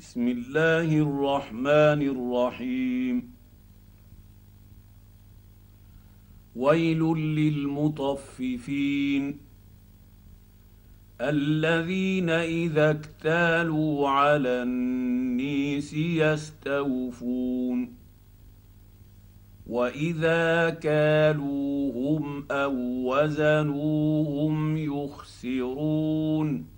بسم الله الرحمن الرحيم. ويل للمطففين الذين إذا اكتالوا على النيس يستوفون وإذا كالوهم أو وزنوهم يخسرون.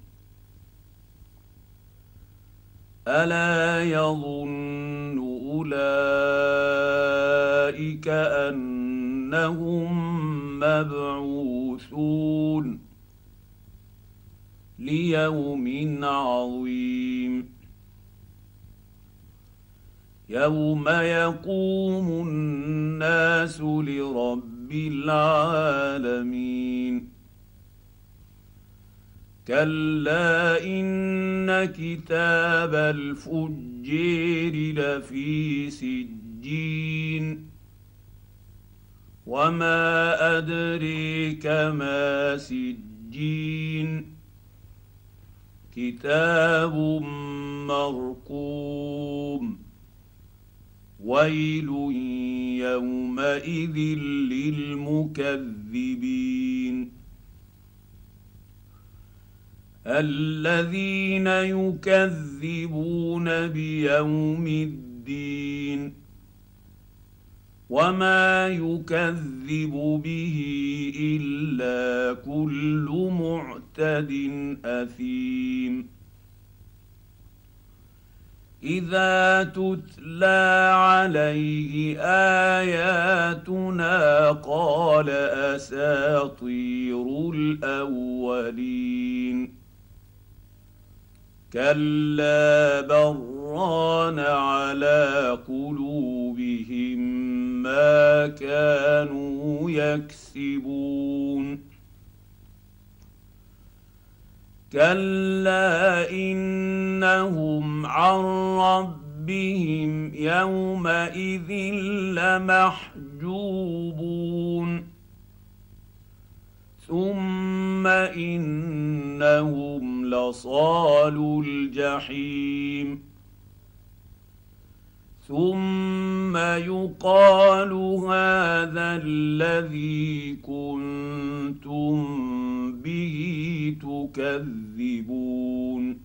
الا يظن اولئك انهم مبعوثون ليوم عظيم يوم يقوم الناس لرب العالمين كلا ان كتاب الفجير لفي سجين وما ادريك ما سجين كتاب مرقوم ويل يومئذ للمكذبين الذين يكذبون بيوم الدين وما يكذب به إلا كل معتد أثيم. إذا تتلى عليه آياتنا قال أساطير الأولين. كلا بران على قلوبهم ما كانوا يكسبون كلا انهم عن ربهم يومئذ لمحجوبون ثم انهم لصالوا الجحيم. ثم يقال هذا الذي كنتم به تكذبون.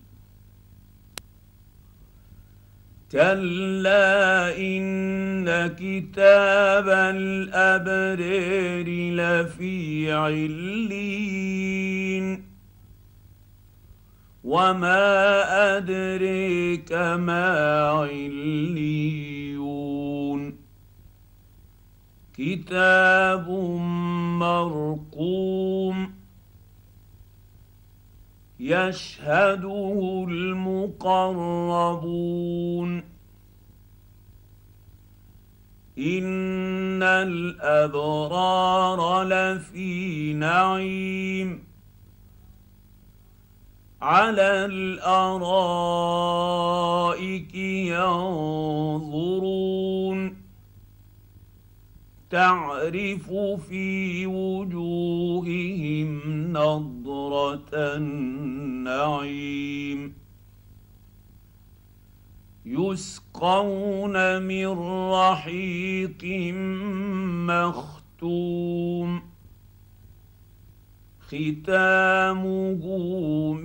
كلا إن كتاب الابرار لفي علين وما ادريك ما عليون كتاب مرقوم يشهده المقربون ان الابرار لفي نعيم على الأرائك ينظرون. تعرف في وجوههم نضرة النعيم. يسقون من رحيق مختوم. ختامه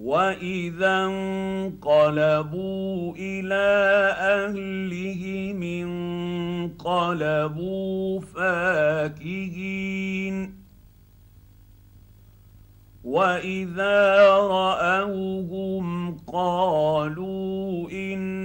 واذا انقلبوا إلى اهلهم انقلبوا فاكهين واذا راوهم قالوا ان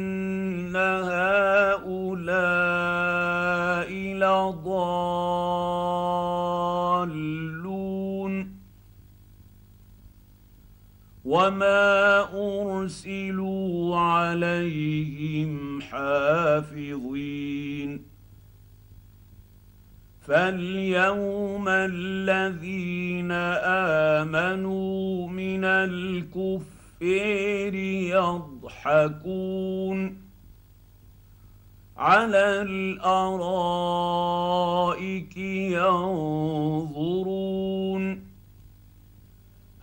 وما ارسلوا عليهم حافظين فاليوم الذين امنوا من الكفير يضحكون على الارائك ينظرون